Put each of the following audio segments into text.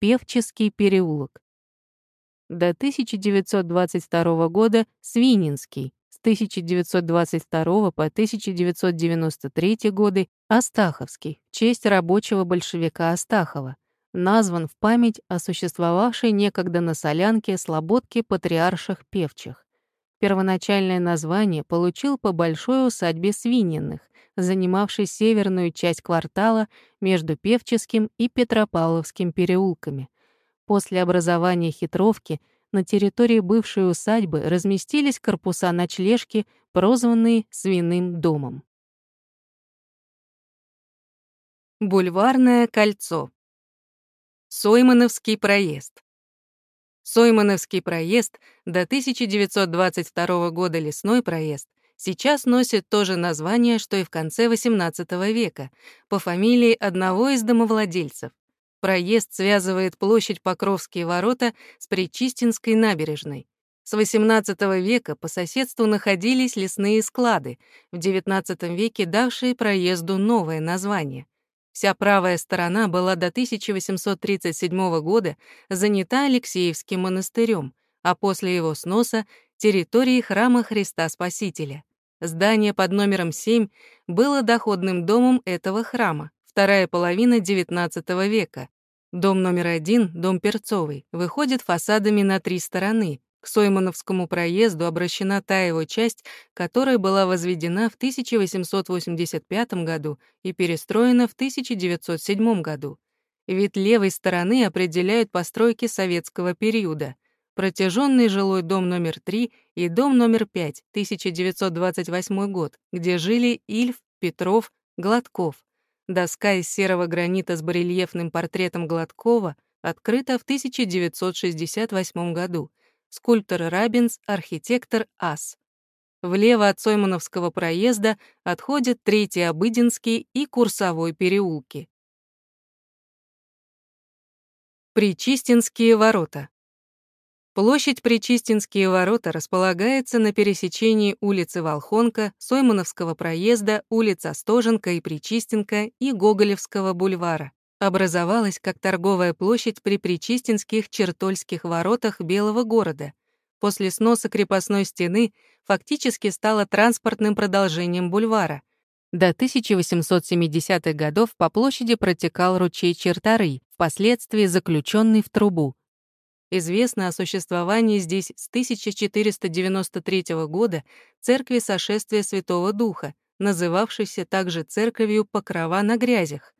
Певческий переулок. До 1922 года Свининский, с 1922 по 1993 годы Астаховский, в честь рабочего большевика Астахова, назван в память о существовавшей некогда на Солянке слободке патриарших певчих. Первоначальное название получил по большой усадьбе Свининых, занимавшей северную часть квартала между Певческим и Петропавловским переулками. После образования хитровки на территории бывшей усадьбы разместились корпуса ночлежки, прозванные «свиным домом». Бульварное кольцо. Соймановский проезд. Соймановский проезд до 1922 года лесной проезд сейчас носит то же название, что и в конце XVIII века, по фамилии одного из домовладельцев. Проезд связывает площадь Покровские ворота с Причистинской набережной. С XVIII века по соседству находились лесные склады, в XIX веке давшие проезду новое название. Вся правая сторона была до 1837 года занята Алексеевским монастырем, а после его сноса — территорией храма Христа Спасителя. Здание под номером 7 было доходным домом этого храма, вторая половина XIX века. Дом номер один, дом Перцовый, выходит фасадами на три стороны. К Соймановскому проезду обращена та его часть, которая была возведена в 1885 году и перестроена в 1907 году. Вид левой стороны определяют постройки советского периода — протяженный жилой дом номер 3 и дом номер 5, 1928 год, где жили Ильф, Петров, Гладков. Доска из серого гранита с барельефным портретом Гладкова открыта в 1968 году. Скульптор Рабинс, архитектор Ас. Влево от Соймановского проезда отходят Третий Обыденский и Курсовой переулки. Причистинские ворота. Площадь Причистинские ворота располагается на пересечении улицы Волхонка, Соймановского проезда, улиц Остоженко и Причистенко и Гоголевского бульвара. Образовалась как торговая площадь при Причистинских чертольских воротах Белого города. После сноса крепостной стены фактически стала транспортным продолжением бульвара. До 1870-х годов по площади протекал ручей Чертары, впоследствии заключенный в трубу. Известно о существовании здесь с 1493 года церкви Сошествия Святого Духа, называвшейся также церковью Покрова на грязях.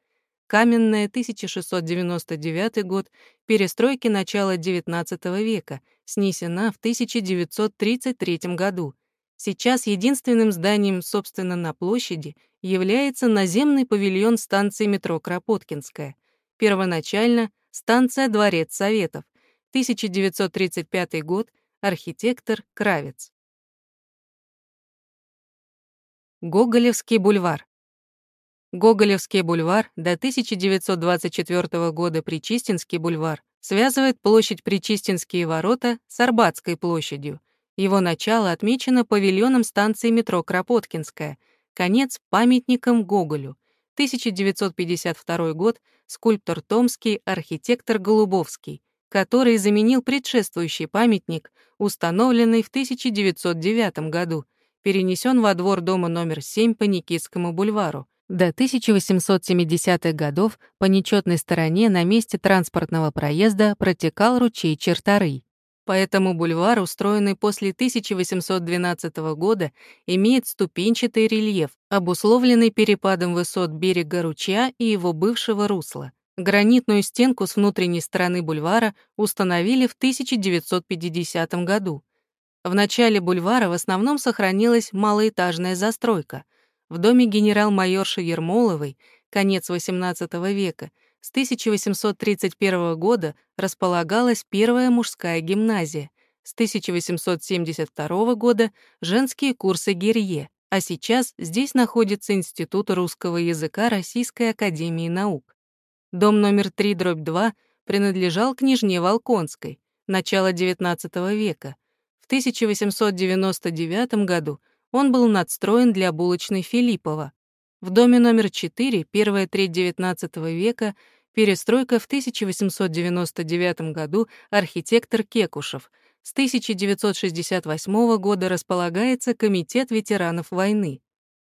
Каменная 1699 год, перестройки начала XIX века, снесена в 1933 году. Сейчас единственным зданием, собственно, на площади является наземный павильон станции метро Кропоткинская. Первоначально станция Дворец Советов, 1935 год, архитектор Кравец. Гоголевский бульвар. Гоголевский бульвар до 1924 года Причистинский бульвар связывает площадь Причистинские ворота с Арбатской площадью. Его начало отмечено павильоном станции метро Кропоткинская, конец — памятником Гоголю. 1952 год, скульптор Томский, архитектор Голубовский который заменил предшествующий памятник, установленный в 1909 году, перенесен во двор дома номер 7 по Никитскому бульвару. До 1870-х годов по нечетной стороне на месте транспортного проезда протекал ручей Чертары. Поэтому бульвар, устроенный после 1812 года, имеет ступенчатый рельеф, обусловленный перепадом высот берега ручья и его бывшего русла. Гранитную стенку с внутренней стороны бульвара установили в 1950 году. В начале бульвара в основном сохранилась малоэтажная застройка. В доме генерал-майорши Ермоловой, конец XVIII века, с 1831 года располагалась первая мужская гимназия, с 1872 года — женские курсы Герье, а сейчас здесь находится Институт русского языка Российской академии наук. Дом номер 3, дробь 2 принадлежал княжне Волконской, начала XIX века. В 1899 году он был надстроен для булочной Филиппова. В доме номер 4, первая треть XIX века, перестройка в 1899 году архитектор Кекушев. С 1968 года располагается Комитет ветеранов войны.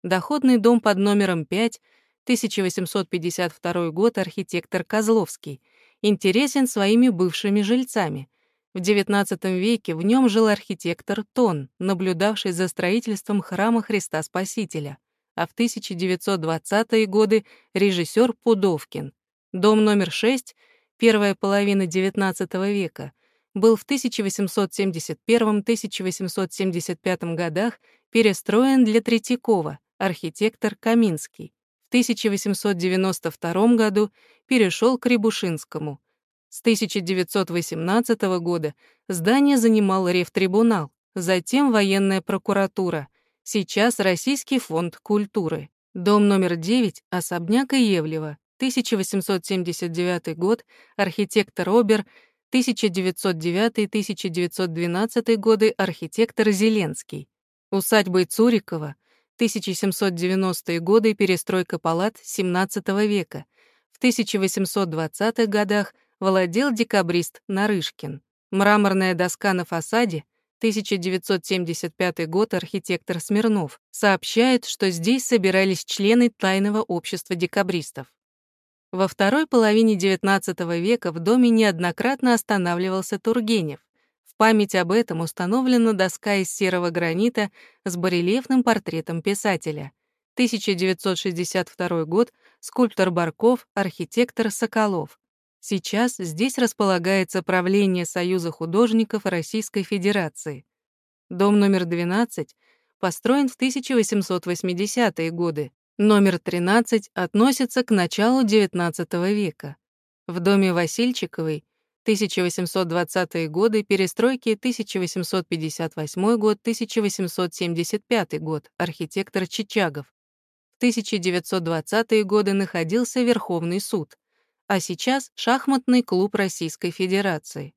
Доходный дом под номером 5, 1852 год, архитектор Козловский. Интересен своими бывшими жильцами. В XIX веке в нем жил архитектор Тон, наблюдавший за строительством храма Христа Спасителя, а в 1920-е годы режиссер Пудовкин. Дом номер 6, первая половина XIX века, был в 1871-1875 годах перестроен для Третьякова, архитектор Каминский. В 1892 году перешел к Рябушинскому. С 1918 года здание занимал Ревтрибунал, затем военная прокуратура, сейчас Российский фонд культуры. Дом номер 9, особняк Иевлева, 1879 год, архитектор Обер, 1909-1912 годы, архитектор Зеленский. Усадьба Цурикова, 1790-е годы, перестройка палат XVII века. В 1820-х годах владел декабрист Нарышкин. Мраморная доска на фасаде 1975 год архитектор Смирнов сообщает, что здесь собирались члены тайного общества декабристов. Во второй половине XIX века в доме неоднократно останавливался Тургенев. В память об этом установлена доска из серого гранита с барельефным портретом писателя. 1962 год, скульптор Барков, архитектор Соколов. Сейчас здесь располагается правление Союза художников Российской Федерации. Дом номер 12 построен в 1880-е годы, Номер 13 относится к началу XIX века. В доме Васильчиковой 1820-е годы, перестройки 1858 год, 1875 год, архитектор Чичагов. В 1920-е годы находился Верховный суд, а сейчас шахматный клуб Российской Федерации.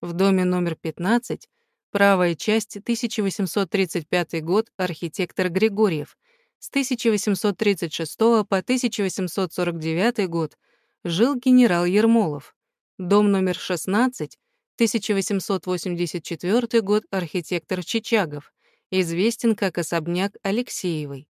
В доме номер 15, правая часть 1835 год, архитектор Григорьев, с 1836 по 1849 год жил генерал Ермолов. Дом номер 16, 1884 год, архитектор Чичагов, известен как особняк Алексеевой.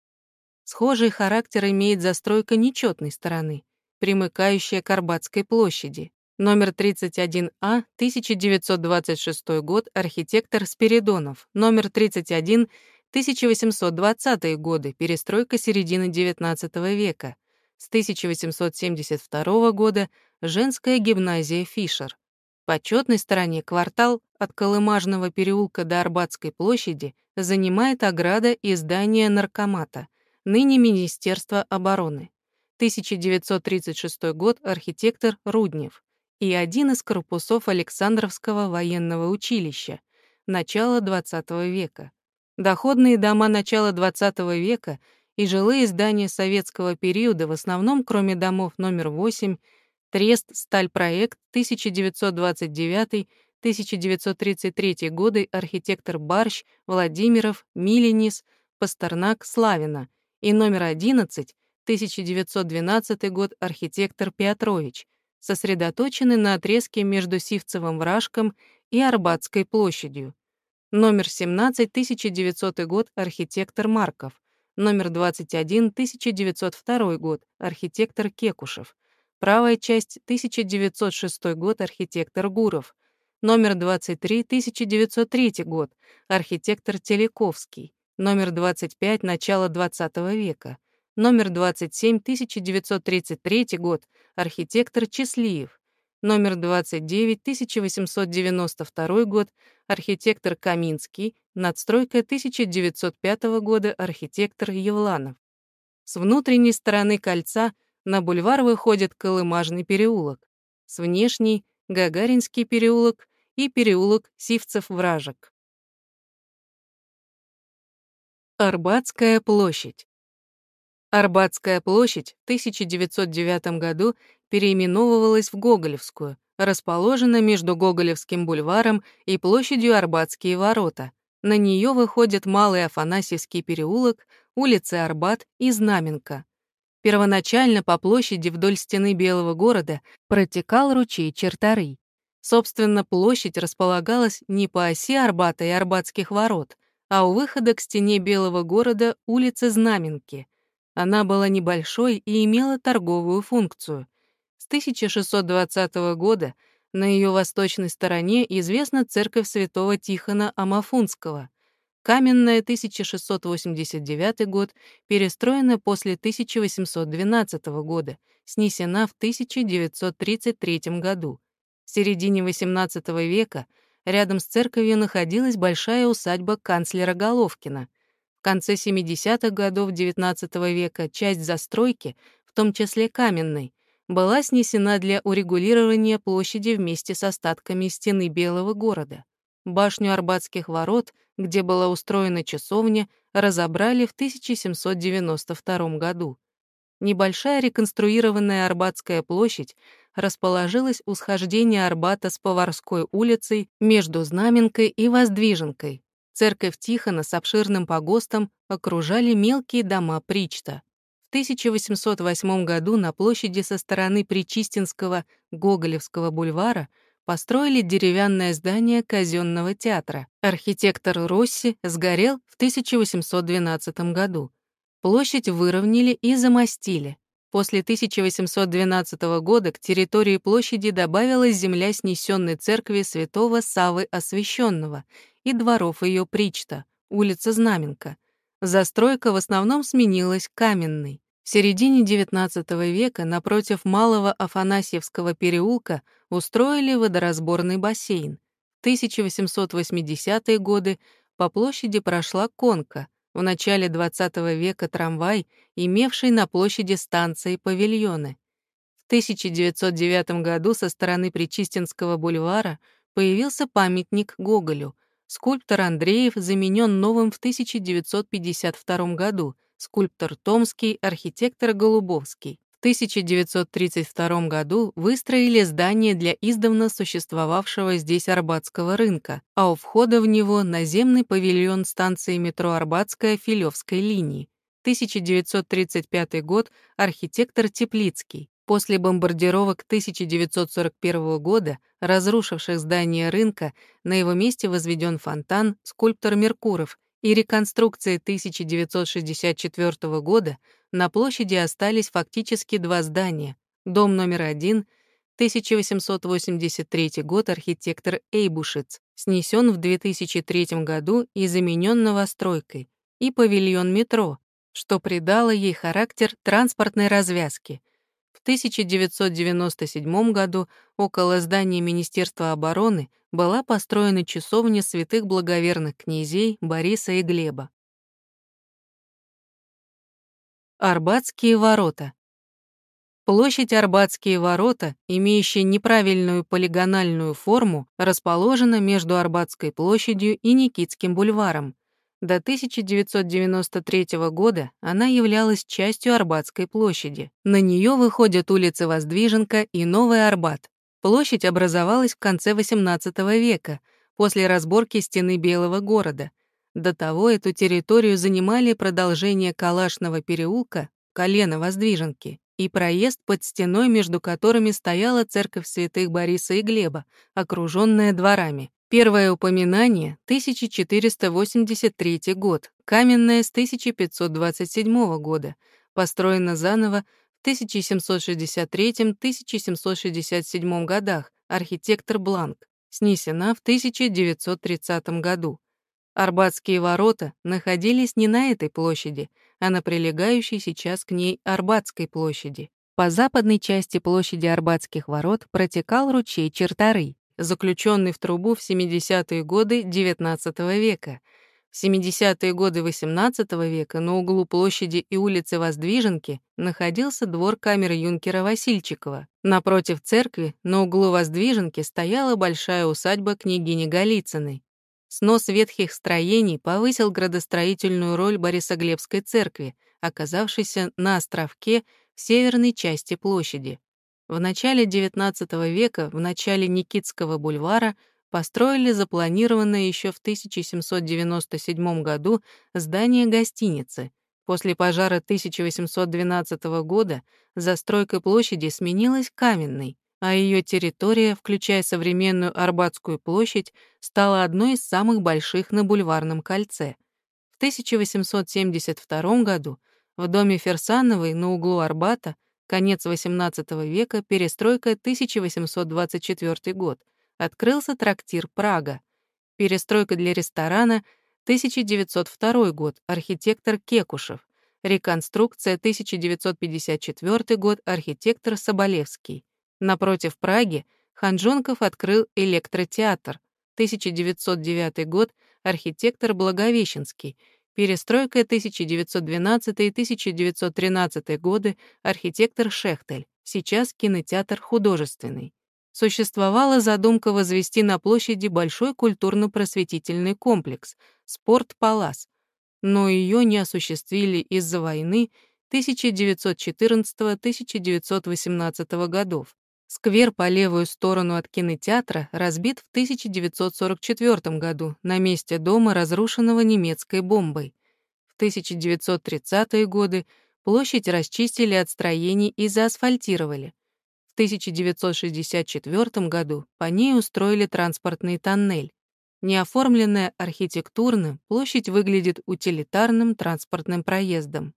Схожий характер имеет застройка нечетной стороны, примыкающая к Арбатской площади. Номер 31А, 1926 год, архитектор Спиридонов. Номер 31, 1820-е годы, перестройка середины XIX века. С 1872 года женская гимназия Фишер. По четной стороне квартал от Колымажного переулка до Арбатской площади занимает ограда и здание наркомата, ныне Министерство обороны. 1936 год, архитектор Руднев и один из корпусов Александровского военного училища, начало XX века. Доходные дома начала XX века и жилые здания советского периода, в основном, кроме домов номер 8, Трест, Стальпроект, 1929-1933 годы, архитектор Барщ, Владимиров, Миленис, Пастернак, Славина и номер 11, 1912 год, архитектор Петрович, сосредоточены на отрезке между Сивцевым вражком и Арбатской площадью. Номер 17, 1900 год, архитектор Марков. Номер 21, 1902 год, архитектор Кекушев. Правая часть, 1906 год, архитектор Гуров. Номер 23, 1903 год, архитектор Телековский. Номер 25, начало XX века. Номер 27, 1933 год, архитектор Числиев номер 29, 1892 год, архитектор Каминский, надстройка 1905 года, архитектор Евланов. С внутренней стороны кольца на бульвар выходит Колымажный переулок, с внешней — Гагаринский переулок и переулок Сивцев-Вражек. Арбатская площадь. Арбатская площадь в 1909 году переименовывалась в Гоголевскую, расположена между Гоголевским бульваром и площадью Арбатские ворота. На нее выходят Малый Афанасьевский переулок, улицы Арбат и Знаменка. Первоначально по площади вдоль стены Белого города протекал ручей Чертары. Собственно, площадь располагалась не по оси Арбата и Арбатских ворот, а у выхода к стене Белого города улицы Знаменки. Она была небольшой и имела торговую функцию. С 1620 года на ее восточной стороне известна церковь святого Тихона Амафунского. Каменная 1689 год перестроена после 1812 года, снесена в 1933 году. В середине XVIII века рядом с церковью находилась большая усадьба канцлера Головкина. В конце 70-х годов XIX века часть застройки, в том числе каменной, была снесена для урегулирования площади вместе с остатками стены Белого города. Башню Арбатских ворот, где была устроена часовня, разобрали в 1792 году. Небольшая реконструированная Арбатская площадь расположилась у схождения Арбата с Поварской улицей между Знаменкой и Воздвиженкой. Церковь Тихона с обширным погостом окружали мелкие дома Причта. 1808 году на площади со стороны Причистинского Гоголевского бульвара построили деревянное здание казенного театра. Архитектор Росси сгорел в 1812 году. Площадь выровняли и замостили. После 1812 года к территории площади добавилась земля снесенной церкви святого Савы Освященного и дворов ее Причта, улица Знаменка. Застройка в основном сменилась каменной. В середине XIX века напротив Малого Афанасьевского переулка устроили водоразборный бассейн. В 1880-е годы по площади прошла конка, в начале XX века трамвай, имевший на площади станции павильоны. В 1909 году со стороны Причистинского бульвара появился памятник Гоголю. Скульптор Андреев заменен новым в 1952 году — скульптор Томский, архитектор Голубовский. В 1932 году выстроили здание для издавна существовавшего здесь Арбатского рынка, а у входа в него наземный павильон станции метро Арбатская Филевской линии. 1935 год, архитектор Теплицкий. После бомбардировок 1941 года, разрушивших здание рынка, на его месте возведен фонтан, скульптор Меркуров, и реконструкции 1964 года на площади остались фактически два здания. Дом номер один, 1883 год, архитектор Эйбушиц, снесен в 2003 году и заменен новостройкой, и павильон метро, что придало ей характер транспортной развязки — в 1997 году около здания Министерства обороны была построена часовня святых благоверных князей Бориса и Глеба. Арбатские ворота. Площадь Арбатские ворота, имеющая неправильную полигональную форму, расположена между Арбатской площадью и Никитским бульваром. До 1993 года она являлась частью Арбатской площади. На нее выходят улицы Воздвиженка и Новый Арбат. Площадь образовалась в конце XVIII века, после разборки стены Белого города. До того эту территорию занимали продолжение Калашного переулка, колено Воздвиженки, и проезд под стеной, между которыми стояла церковь святых Бориса и Глеба, окруженная дворами. Первое упоминание — 1483 год, каменное с 1527 года, построено заново в 1763-1767 годах, архитектор Бланк, снесена в 1930 году. Арбатские ворота находились не на этой площади, а на прилегающей сейчас к ней Арбатской площади. По западной части площади Арбатских ворот протекал ручей Чертары, заключенный в трубу в 70-е годы XIX века. В 70-е годы XVIII века на углу площади и улицы Воздвиженки находился двор камеры юнкера Васильчикова. Напротив церкви, на углу Воздвиженки, стояла большая усадьба княгини Голицыной. Снос ветхих строений повысил градостроительную роль Борисоглебской церкви, оказавшейся на островке в северной части площади. В начале XIX века, в начале Никитского бульвара, построили запланированное еще в 1797 году здание гостиницы. После пожара 1812 года застройка площади сменилась каменной, а ее территория, включая современную Арбатскую площадь, стала одной из самых больших на Бульварном кольце. В 1872 году в доме Ферсановой на углу Арбата, конец XVIII века, перестройка 1824 год, открылся трактир «Прага». Перестройка для ресторана 1902 год, архитектор Кекушев. Реконструкция 1954 год, архитектор Соболевский. Напротив Праги Ханжонков открыл электротеатр. 1909 год, архитектор Благовещенский. Перестройка 1912-1913 годы, архитектор Шехтель. Сейчас кинотеатр художественный. Существовала задумка возвести на площади большой культурно-просветительный комплекс «Спорт-Палас», но ее не осуществили из-за войны 1914-1918 годов. Сквер по левую сторону от кинотеатра разбит в 1944 году на месте дома, разрушенного немецкой бомбой. В 1930-е годы площадь расчистили от строений и заасфальтировали. В 1964 году по ней устроили транспортный тоннель. Неоформленная архитектурно, площадь выглядит утилитарным транспортным проездом.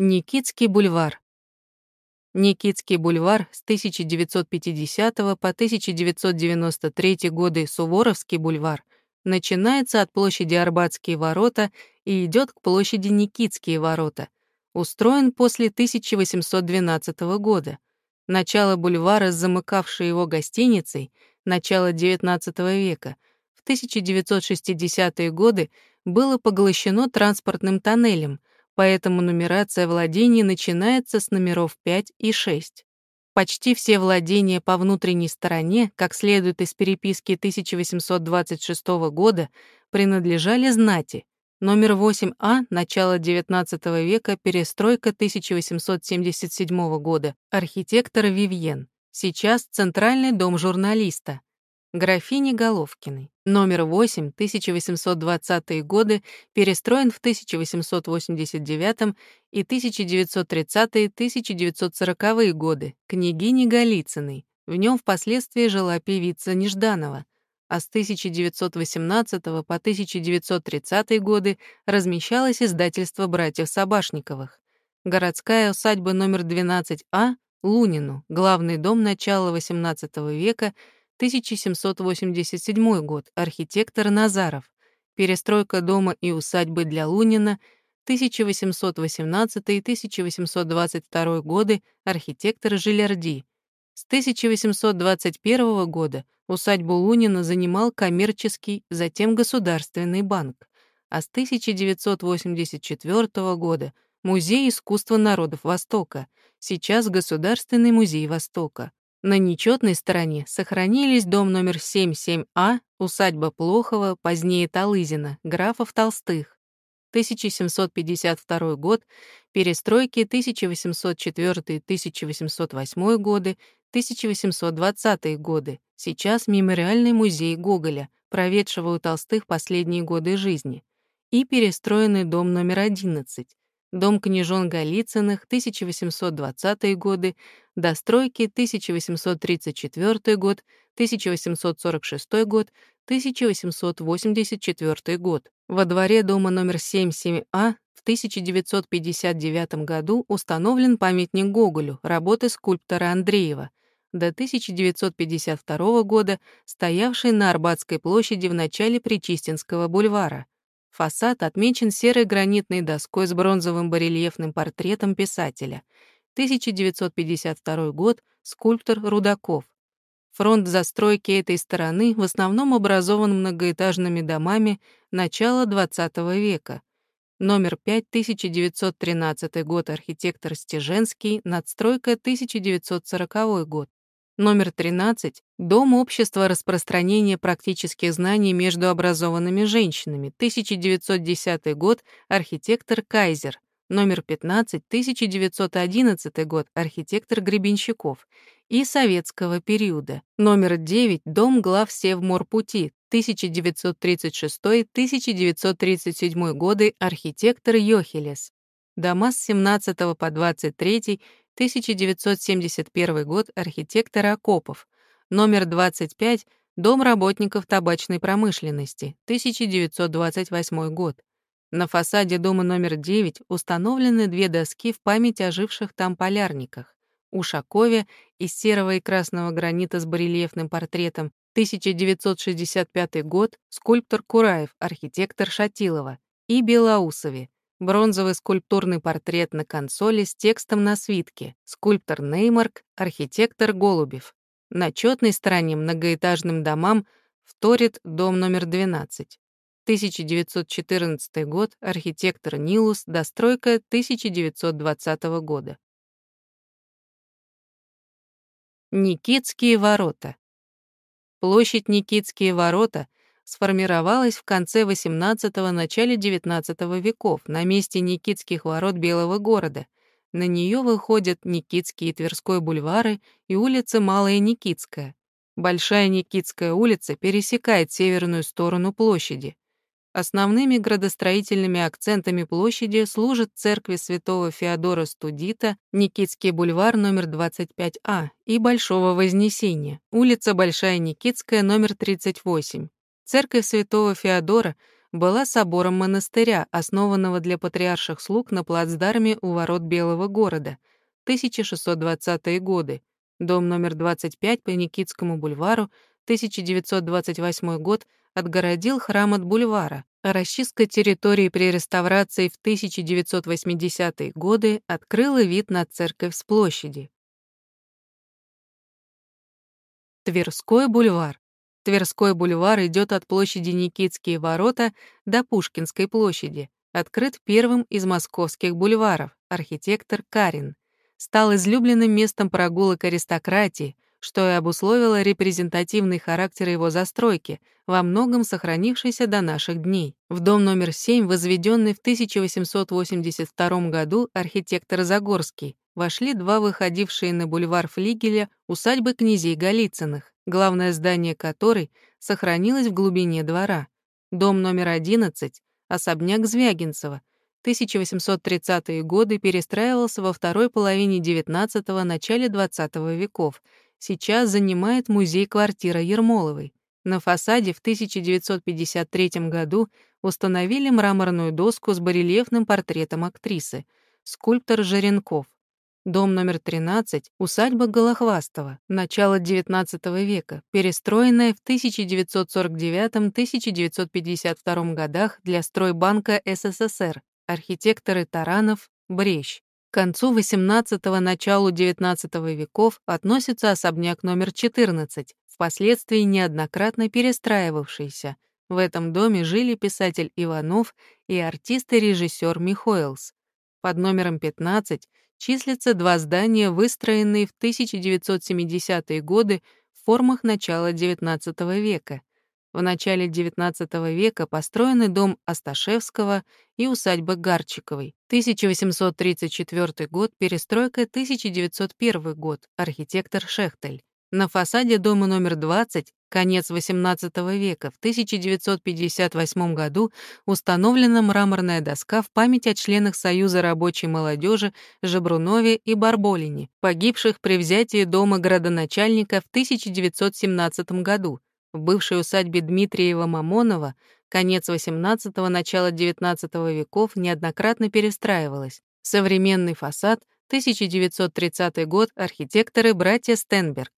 Никитский бульвар. Никитский бульвар с 1950 по 1993 годы Суворовский бульвар начинается от площади Арбатские ворота и идет к площади Никитские ворота. Устроен после 1812 года. Начало бульвара, замыкавшей его гостиницей, начало XIX века, в 1960-е годы было поглощено транспортным тоннелем — поэтому нумерация владений начинается с номеров 5 и 6. Почти все владения по внутренней стороне, как следует из переписки 1826 года, принадлежали знати. Номер 8А, начало XIX века, перестройка 1877 года, архитектор Вивьен. Сейчас Центральный дом журналиста графини Головкиной. Номер 8, 1820-е годы, перестроен в 1889 и 1930-1940-е годы, княгини Голицыной. В нем впоследствии жила певица Нежданова, а с 1918 по 1930 годы размещалось издательство братьев Собашниковых. Городская усадьба номер 12А Лунину, главный дом начала XVIII века, 1787 год, архитектор Назаров. Перестройка дома и усадьбы для Лунина, 1818-1822 годы, архитектор Жилярди. С 1821 года усадьбу Лунина занимал коммерческий, затем государственный банк, а с 1984 года Музей искусства народов Востока, сейчас Государственный музей Востока. На нечетной стороне сохранились дом номер 77А, усадьба Плохова, позднее Талызина, графов Толстых. 1752 год, перестройки 1804-1808 годы, 1820 годы, сейчас мемориальный музей Гоголя, проведшего у Толстых последние годы жизни, и перестроенный дом номер 11, Дом княжон Голицыных, 1820-е годы, достройки 1834 год, 1846 год, 1884 год. Во дворе дома номер 77А в 1959 году установлен памятник Гоголю, работы скульптора Андреева, до 1952 года стоявший на Арбатской площади в начале Причистинского бульвара. Фасад отмечен серой гранитной доской с бронзовым барельефным портретом писателя. 1952 год, скульптор Рудаков. Фронт застройки этой стороны в основном образован многоэтажными домами начала XX века. Номер 5, 1913 год, архитектор Стеженский, надстройка 1940 год. Номер 13 — Дом общества распространения практических знаний между образованными женщинами, 1910 год, архитектор Кайзер. номер 15, 1911 год, архитектор Гребенщиков, и советского периода, номер 9, дом глав Севморпути, 1936-1937 годы, архитектор Йохелес. Дома с 17 по 23, 1971 год, архитектор Акопов. Номер 25, дом работников табачной промышленности, 1928 год. На фасаде дома номер 9 установлены две доски в память о живших там полярниках. Ушакове из серого и красного гранита с барельефным портретом 1965 год, скульптор Кураев, архитектор Шатилова, и Белоусове, бронзовый скульптурный портрет на консоли с текстом на свитке, скульптор Неймарк, архитектор Голубев. На четной стороне многоэтажным домам вторит дом номер 12. 1914 год, архитектор Нилус, достройка 1920 года. Никитские ворота. Площадь Никитские ворота сформировалась в конце XVIII – начале XIX веков на месте Никитских ворот Белого города. На нее выходят Никитский и Тверской бульвары и улица Малая Никитская. Большая Никитская улица пересекает северную сторону площади. Основными градостроительными акцентами площади служат церкви святого Феодора Студита, Никитский бульвар номер 25А и Большого Вознесения, улица Большая Никитская номер 38. Церковь святого Феодора была собором монастыря, основанного для патриарших слуг на плацдарме у ворот Белого города, 1620-е годы. Дом номер 25 по Никитскому бульвару, 1928 год, отгородил храм от бульвара, расчистка территории при реставрации в 1980-е годы открыла вид на церковь с площади. Тверской бульвар. Тверской бульвар идет от площади Никитские ворота до Пушкинской площади. Открыт первым из московских бульваров, архитектор Карин. Стал излюбленным местом прогулок аристократии, что и обусловило репрезентативный характер его застройки, во многом сохранившийся до наших дней. В дом номер 7, возведенный в 1882 году архитектор Загорский, вошли два выходившие на бульвар флигеля усадьбы князей Голицыных, главное здание которой сохранилось в глубине двора. Дом номер 11, особняк Звягинцева, 1830-е годы перестраивался во второй половине XIX – начале XX веков — сейчас занимает музей-квартира Ермоловой. На фасаде в 1953 году установили мраморную доску с барельефным портретом актрисы, скульптор Жаренков. Дом номер 13, усадьба Голохвастова, начало XIX века, перестроенная в 1949-1952 годах для стройбанка СССР, архитекторы Таранов, Брещ. К концу XVIII – началу XIX веков относится особняк номер 14, впоследствии неоднократно перестраивавшийся. В этом доме жили писатель Иванов и артист и режиссер Михоэлс. Под номером 15 числятся два здания, выстроенные в 1970-е годы в формах начала XIX века — в начале XIX века построены дом Асташевского и усадьба Гарчиковой. 1834 год, перестройка 1901 год, архитектор Шехтель. На фасаде дома номер 20, конец XVIII века, в 1958 году установлена мраморная доска в память о членах Союза рабочей молодежи Жебрунове и Барболине, погибших при взятии дома градоначальника в 1917 году, в бывшей усадьбе Дмитриева-Мамонова конец XVIII – начало XIX веков неоднократно перестраивалась. Современный фасад, 1930 год, архитекторы братья Стенберг.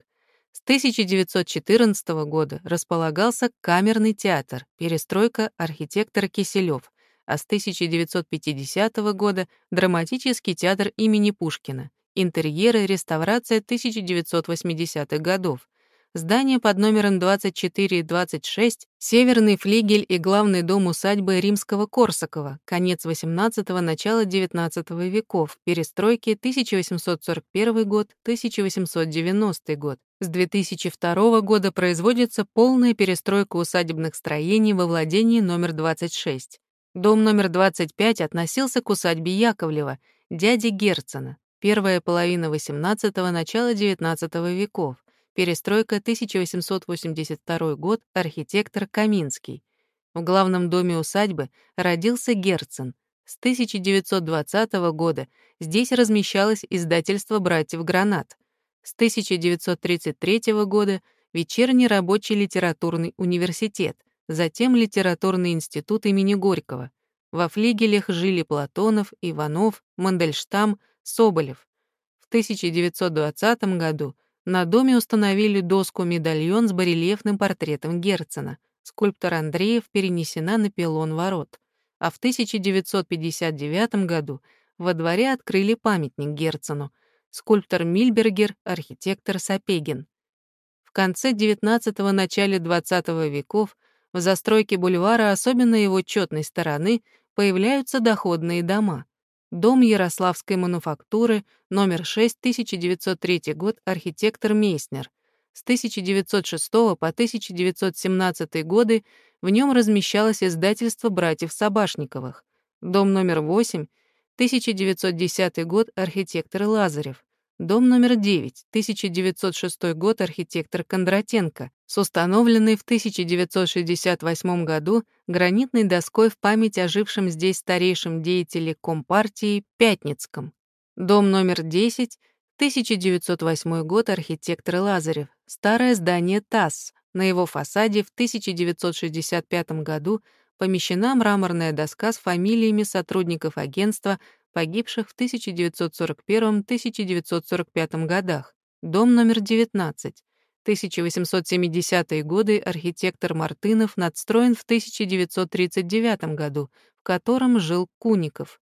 С 1914 года располагался камерный театр, перестройка архитектора Киселёв, а с 1950 года драматический театр имени Пушкина, интерьеры, реставрация 1980-х годов, Здание под номером 24 и 26, северный флигель и главный дом усадьбы Римского-Корсакова, конец XVIII – начало XIX веков, перестройки. 1841 год, 1890 год. С 2002 года производится полная перестройка усадебных строений во владении номер 26. Дом номер 25 относился к усадьбе Яковлева, дяди Герцена, первая половина XVIII – начало XIX веков, перестройка 1882 год, архитектор Каминский. В главном доме усадьбы родился Герцен. С 1920 года здесь размещалось издательство «Братьев Гранат». С 1933 года — Вечерний рабочий литературный университет, затем Литературный институт имени Горького. Во флигелях жили Платонов, Иванов, Мандельштам, Соболев. В 1920 году на доме установили доску-медальон с барельефным портретом Герцена. Скульптор Андреев перенесена на пилон ворот. А в 1959 году во дворе открыли памятник Герцену. Скульптор Мильбергер, архитектор Сапегин. В конце XIX – начале XX веков в застройке бульвара, особенно его четной стороны, появляются доходные дома. Дом Ярославской мануфактуры, номер 6, 1903 год, архитектор Мейснер. С 1906 по 1917 годы в нем размещалось издательство братьев Собашниковых. Дом номер 8, 1910 год, архитектор Лазарев. Дом номер 9, 1906 год, архитектор Кондратенко, с установленной в 1968 году гранитной доской в память о жившем здесь старейшем деятеле Компартии Пятницком. Дом номер 10, 1908 год, архитектор Лазарев, старое здание ТАСС. На его фасаде в 1965 году помещена мраморная доска с фамилиями сотрудников агентства погибших в 1941-1945 годах, дом номер 19. 1870-е годы архитектор Мартынов надстроен в 1939 году, в котором жил Куников.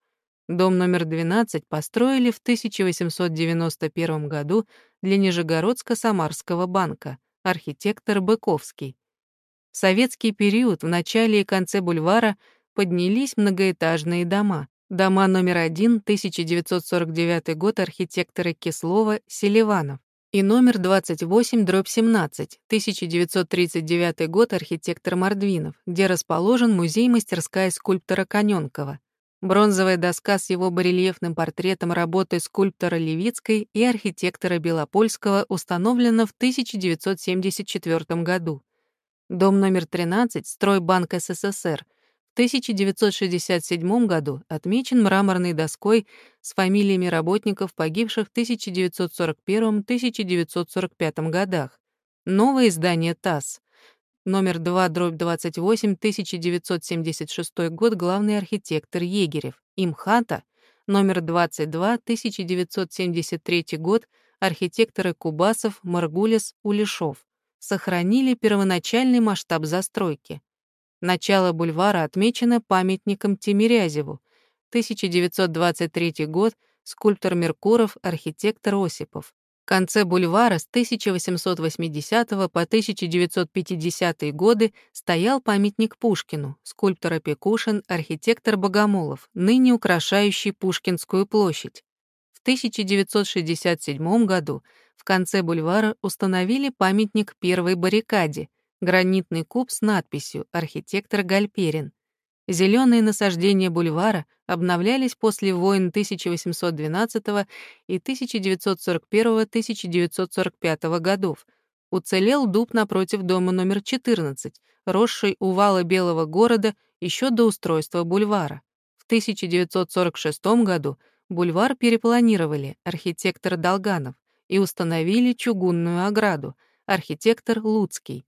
Дом номер 12 построили в 1891 году для Нижегородско-Самарского банка, архитектор Быковский. В советский период в начале и конце бульвара поднялись многоэтажные дома. Дома номер 1, 1949 год архитектора Кислова, Селиванов. И номер 28, дробь 17, 1939 год архитектор Мордвинов, где расположен музей-мастерская скульптора Конёнкова. Бронзовая доска с его барельефным портретом работы скульптора Левицкой и архитектора Белопольского установлена в 1974 году. Дом номер 13, стройбанк СССР, 1967 году отмечен мраморной доской с фамилиями работников, погибших в 1941-1945 годах. Новое издание ТАСС. Номер 2, дробь 28, 1976 год, главный архитектор Егерев. Имхата. Номер 22, 1973 год, архитекторы Кубасов, Маргулис, Улешов. Сохранили первоначальный масштаб застройки. Начало бульвара отмечено памятником Тимирязеву. 1923 год, скульптор Меркуров, архитектор Осипов. В конце бульвара с 1880 по 1950 годы стоял памятник Пушкину, скульптор Опекушин, архитектор Богомолов, ныне украшающий Пушкинскую площадь. В 1967 году в конце бульвара установили памятник первой баррикаде — гранитный куб с надписью «Архитектор Гальперин». Зеленые насаждения бульвара обновлялись после войн 1812 и 1941-1945 годов. Уцелел дуб напротив дома номер 14, росший у вала Белого города еще до устройства бульвара. В 1946 году бульвар перепланировали архитектор Долганов и установили чугунную ограду, архитектор Луцкий.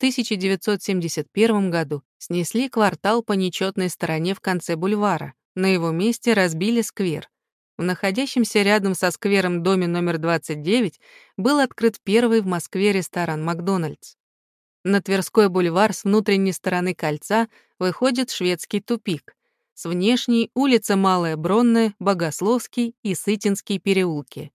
1971 году снесли квартал по нечетной стороне в конце бульвара. На его месте разбили сквер. В находящемся рядом со сквером доме номер 29 был открыт первый в Москве ресторан «Макдональдс». На Тверской бульвар с внутренней стороны кольца выходит шведский тупик. С внешней — улица Малая Бронная, Богословский и Сытинский переулки.